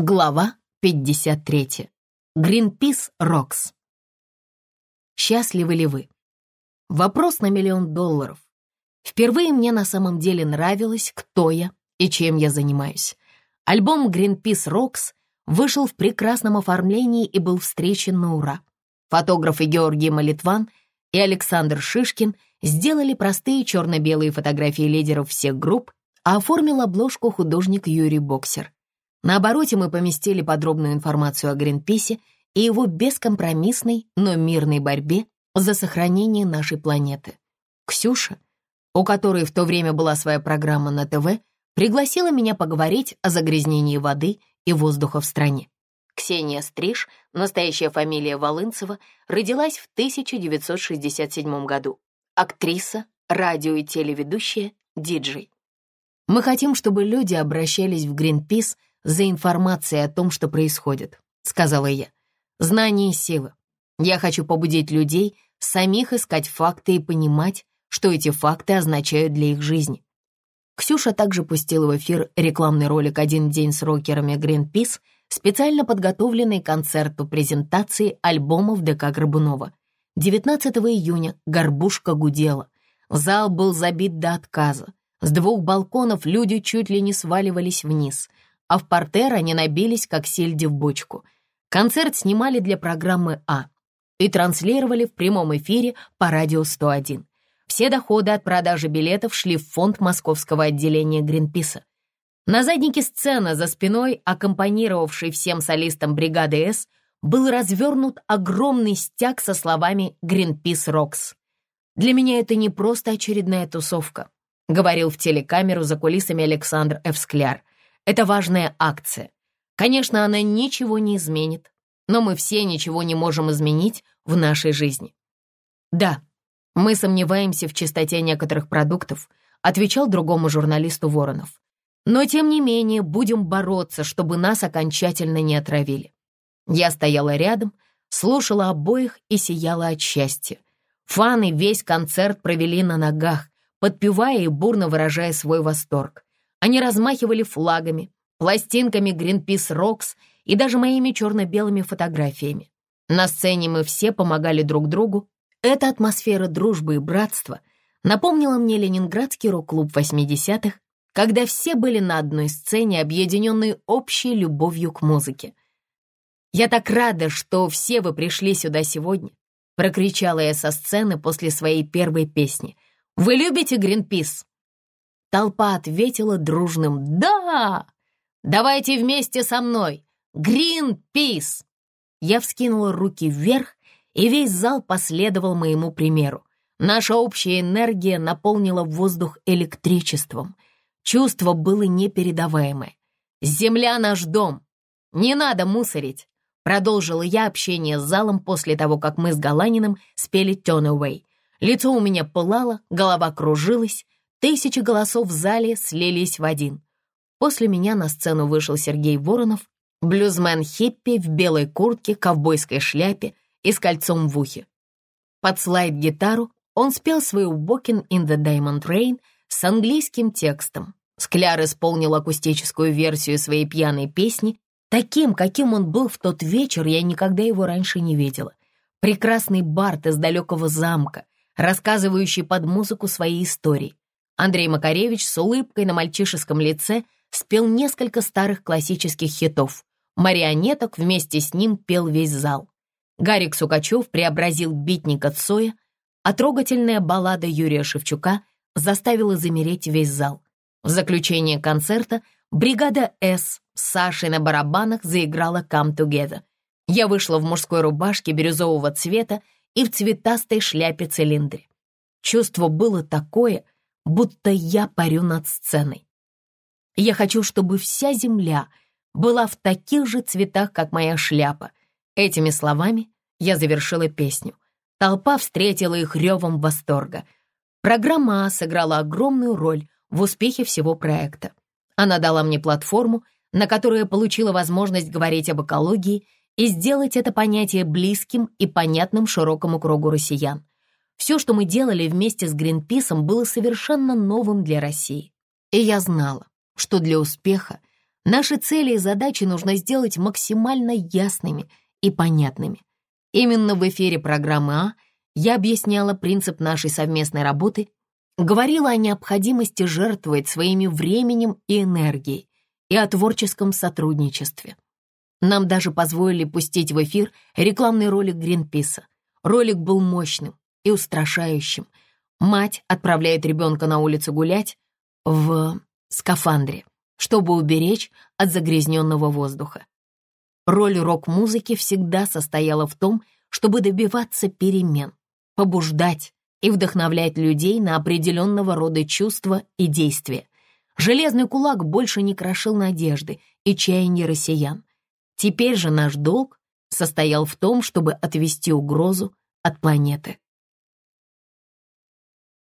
Глава 53. Greenpeace Rocks. Счастливы ли вы? Вопрос на миллион долларов. Впервые мне на самом деле нравилось, кто я и чем я занимаюсь. Альбом Greenpeace Rocks вышел в прекрасном оформлении и был встречен на ура. Фотографы Георгий Молитван и Александр Шишкин сделали простые черно-белые фотографии лидеров всех групп, а оформил обложку художник Юрий Боксер. На обороте мы поместили подробную информацию о Гринписе и его бескомпромиссной, но мирной борьбе за сохранение нашей планеты. Ксюша, у которой в то время была своя программа на ТВ, пригласила меня поговорить о загрязнении воды и воздуха в стране. Ксения Стриж, настоящая фамилия Волынцева, родилась в 1967 году. Актриса, радио и телеведущая, диджей. Мы хотим, чтобы люди обращались в Greenpeace за информацией о том, что происходит», — сказала я. «Знание — сила. Я хочу побудить людей самих искать факты и понимать, что эти факты означают для их жизни». Ксюша также пустила в эфир рекламный ролик «Один день с рокерами Greenpeace», специально подготовленный концерту презентации альбомов ДК Горбунова. 19 июня горбушка гудела. Зал был забит до отказа. С двух балконов люди чуть ли не сваливались вниз а в портер они набились, как сельди в бочку. Концерт снимали для программы «А» и транслировали в прямом эфире по радио 101. Все доходы от продажи билетов шли в фонд московского отделения Гринписа. На заднике сцены за спиной, аккомпанировавшей всем солистам бригады «С», был развернут огромный стяг со словами «Гринпис Рокс». «Для меня это не просто очередная тусовка», — говорил в телекамеру за кулисами Александр Эвскляр. Это важная акция. Конечно, она ничего не изменит, но мы все ничего не можем изменить в нашей жизни. Да, мы сомневаемся в чистоте некоторых продуктов, отвечал другому журналисту Воронов. Но, тем не менее, будем бороться, чтобы нас окончательно не отравили. Я стояла рядом, слушала обоих и сияла от счастья. Фаны весь концерт провели на ногах, подпевая и бурно выражая свой восторг. Они размахивали флагами, пластинками Greenpeace Rocks и даже моими черно-белыми фотографиями. На сцене мы все помогали друг другу. Эта атмосфера дружбы и братства напомнила мне ленинградский рок-клуб 80-х, когда все были на одной сцене, объединенные общей любовью к музыке. «Я так рада, что все вы пришли сюда сегодня», прокричала я со сцены после своей первой песни. «Вы любите Гринпис?» Толпа ответила дружным «Да! Давайте вместе со мной! Гринпис!» Я вскинула руки вверх, и весь зал последовал моему примеру. Наша общая энергия наполнила воздух электричеством. Чувство было непередаваемое. «Земля — наш дом! Не надо мусорить!» Продолжила я общение с залом после того, как мы с Галаниным спели «Turn Away». Лицо у меня пылало, голова кружилась, Тысячи голосов в зале слились в один. После меня на сцену вышел Сергей Воронов, блюзмен-хиппи в белой куртке, ковбойской шляпе и с кольцом в ухе. Под слайд-гитару он спел свою «Walking in the Diamond Rain» с английским текстом. Скляр исполнил акустическую версию своей пьяной песни. Таким, каким он был в тот вечер, я никогда его раньше не видела. Прекрасный Барт из далекого замка, рассказывающий под музыку свои истории. Андрей Макаревич с улыбкой на мальчишеском лице спел несколько старых классических хитов. Марионеток вместе с ним пел весь зал. Гарик Сукачев преобразил битника Цоя, а трогательная баллада Юрия Шевчука заставила замереть весь зал. В заключение концерта бригада «С» с Сашей на барабанах заиграла «Come Together». Я вышла в мужской рубашке бирюзового цвета и в цветастой шляпе-цилиндре. Чувство было такое — будто я парю над сценой. Я хочу, чтобы вся земля была в таких же цветах, как моя шляпа. Этими словами я завершила песню. Толпа встретила их ревом восторга. Программа сыграла огромную роль в успехе всего проекта. Она дала мне платформу, на которой я получила возможность говорить об экологии и сделать это понятие близким и понятным широкому кругу россиян. Все, что мы делали вместе с Гринписом, было совершенно новым для России. И я знала, что для успеха Наши цели и задачи нужно сделать максимально ясными и понятными. Именно в эфире программы «А» я объясняла принцип нашей совместной работы, говорила о необходимости жертвовать своими временем и энергией и о творческом сотрудничестве. Нам даже позволили пустить в эфир рекламный ролик Гринписа. Ролик был мощным и устрашающим. Мать отправляет ребенка на улицу гулять в скафандре, чтобы уберечь от загрязненного воздуха. Роль рок-музыки всегда состояла в том, чтобы добиваться перемен, побуждать и вдохновлять людей на определенного рода чувства и действия. Железный кулак больше не крошил надежды и чаяния россиян. Теперь же наш долг состоял в том, чтобы отвести угрозу от планеты.